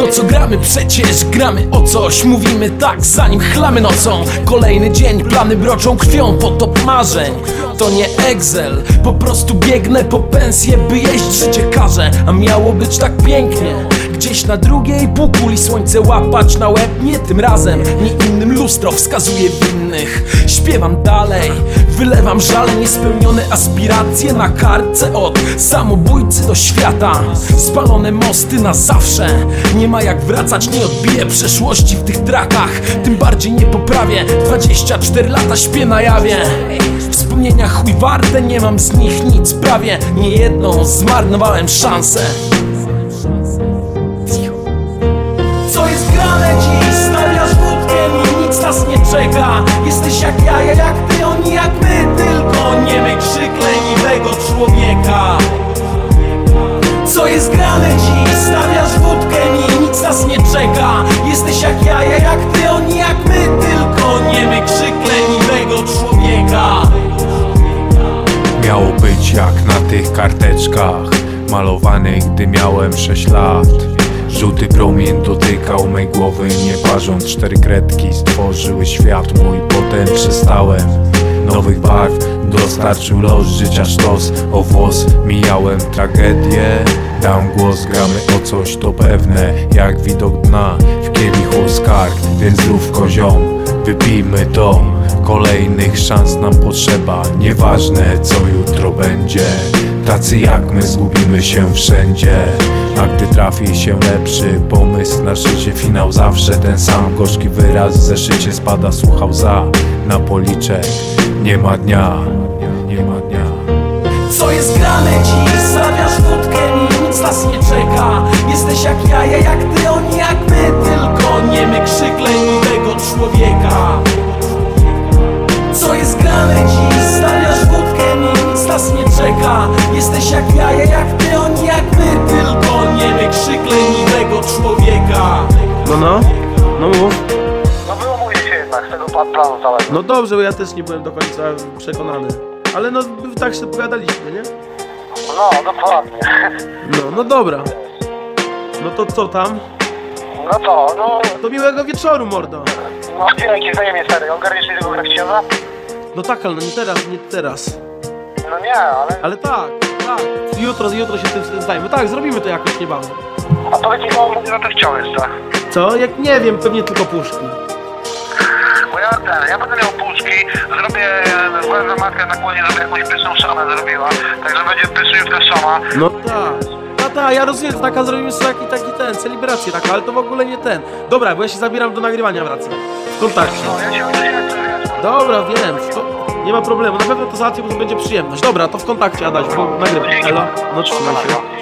o co gramy? Przecież gramy o coś. Mówimy tak zanim chlamy nocą. Kolejny dzień, plany broczą krwią Potop marzeń, to nie Excel. Po prostu biegnę po pensję By jeść życie karze. A miało być tak pięknie Gdzieś na drugiej półkuli słońce łapać na łeb. Nie tym razem, nie innym. Lustro wskazuje winnych Śpiewam dalej, wylewam żale Niespełnione aspiracje na kartce Od samobójcy do świata. Spalone mosty na zawsze. Nie ma jak wracać, nie odbiję przeszłości w tych trakach Tym bardziej nie poprawię. 24 lata śpię na jawie. Wspomnienia chuj warte, nie mam z nich nic prawie. Nie jedną zmarnowałem szansę nie czeka. Jesteś jak ja, ja jak ty, oni jak my Tylko niemy krzyk leniwego człowieka. Co jest grane dziś? Stawiasz wódkę i nic nas nie czeka. Jesteś jak ja, ja jak ty, oni jak my Tylko niemy krzyk leniwego człowieka. Miało być jak na tych karteczkach Malowanych, gdy miałem 6 lat Żółty promień dotykał mej głowy Nie parząc cztery kredki. Stworzyły świat mój Potem przestałem. Nowych barw dostarczył los życia sztos. O włos mijałem tragedię. Dam głos, gramy o coś to pewne. Jak widok dna w kielichu skarg Więc zdrówko ziom, wypijmy to. Kolejnych szans nam potrzeba. Nieważne co jutro będzie Tacy jak my zgubimy się wszędzie. A gdy trafi się lepszy pomysł na życie Finał zawsze ten sam. Gorzki wyraz w zeszycie spada słuchał za Na policzek nie ma dnia Nie ma dnia. Co jest grane dziś? Stawiasz wódkę Jesteś jak ja, ja jak ty, oni jak my Tylko niemy krzyk leniwego człowieka No no, no mów. No było mówię się jednak z tego planu całego. No dobrze, bo ja też nie byłem do końca przekonany. Ale no tak się pogadaliśmy, nie? No, dokładnie. No, no dobra. No to co tam? No to, no, Do miłego wieczoru, mordo. no dzięki, wzajemnie stary. Ogarniesz mi tego księdza? No tak, ale no nie teraz, nie teraz. No nie, ale... Ale tak, tak. Jutro, jutro się tym zdajmy. Tak, zrobimy to jakoś niebawem. A powiedz mi, mówię, no to chciał jeszcze. Co? Jak nie wiem, pewnie tylko puszki. Bo ja ten, ja będę miał puszki, zrobię, złe matkę na kłonie, żeby jakąś pyszną szamę zrobiła. Także będzie pyszniutka szama. No tak. Tak, ja rozumiem, że taka zrobimy sobie taki, taki ten, celebrację taka, ale to w ogóle nie ten. Dobra, bo ja się zabieram do nagrywania, wracam. W kontakcie. No, co. Dobra, wiem, nie ma problemu, na pewno to załatwię, bo to będzie przyjemność. Dobra, to w kontakcie, Adaś, bo nagrywam. Elo, no trzymaj się.